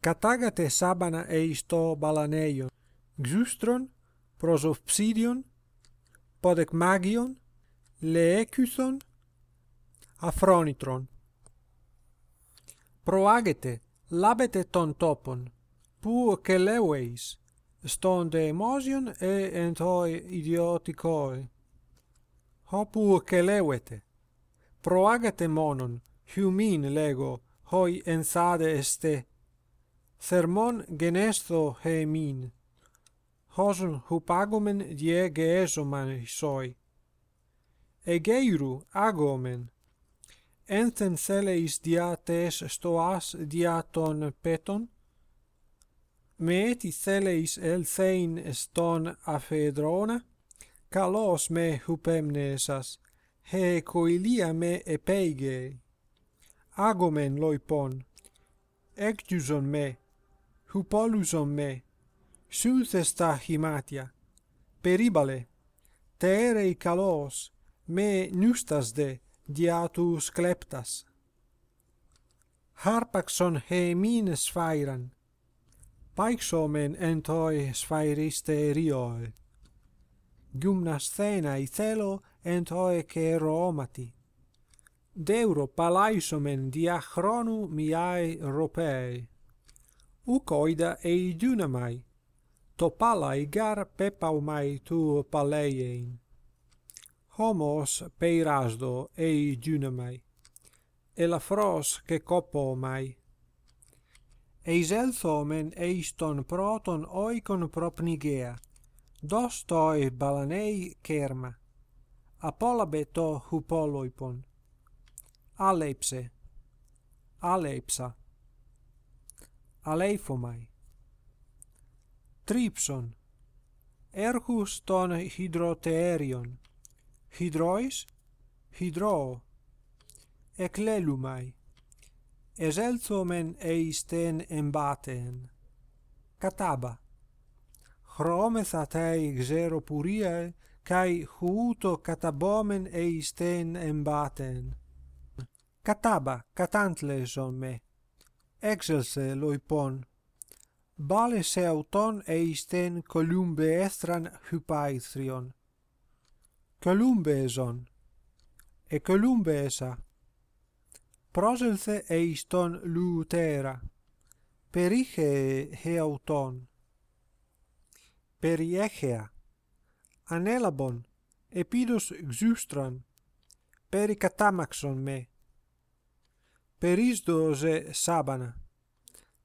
κατάγατε σάμπανα εεις το μπαλανέιον, ξούστρον, προσοφψίδιον, ποδεκμάγιον, λεέκυθον, αφρόνιτρον. Προάγετε, λάβετε τον τόπον, που και λεύεεις, στον δαιμόζιον ε εν το ιδιωτικόε. Όπου και λεύετε, προάγετε μόνον, χιουμίν λέγω, hoi ensade este, Θερμόν γενέσθω εμήν. Χώσον χουπάγομεν διέ γεέσομαν ισόι. Εγέιρου άγομεν. Ένθεν θέλεις διά τες στοάς διά των πέτων. Με έτι θέλεις ελθέιν στον αφεδρώνα. Καλός με χουπέμνεσας. Χε κοηλία με επέιγε. Άγομεν λοϊπών. Έκτιζον με me hupoluson me. Synthesta himatia. Peribale. Terei kalos me nustas de diatus kleptas harpaxon he min sphairan paixomen entoi sphairiste rioi gymnas thena i thelo entoi ke deuro palaisomen dia chronu ukoida ei dynamai topala igar pepaumai tu paleiein homos peirasdo ei dynamai elafros ke kopomai eiselthomen eiston proton oikon propnigea. Dostoi balanei kerma. Apolabeto hupoloipon. Alepse. Alepsa aleifomai trypson erhus ton hydroteerion hydrois hydro eclelumai. Eselthomen eisten embaten. Cataba. Chromethatei xeropuriae kai huuto katabomen eisten embaten. Kataba catantleson me exelse loipon bale se auton eisten columbe estran hypaithrion columbeson e columbesa proselthe eiston lutera periche he auton? Periechea. Anelabon. Epidos xustran. Pericatamaxon me περίσδοζε σάμπανα.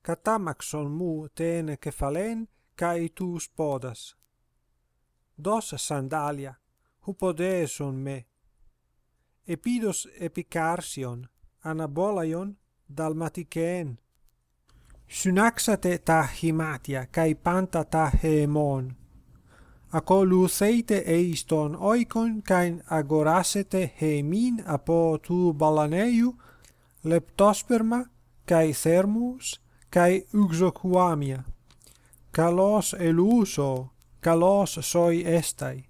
Κατάμαξον μου τεν κεφαλέν καί τους πόδας. Δώσ σανδάλια, χουποδέσον με. Επίδος επικάρσιον, αναβόλαιον, δαλματικέν. Συνάξατε τα χυμάτια καί πάντα τα χαιμόν. ακολουθείτε eiston οίκον καιν αγοράσετε hemin από του μπαλανέιου leptosperma kai thermus kai uxoquamia kalos eluso kalos soi estai.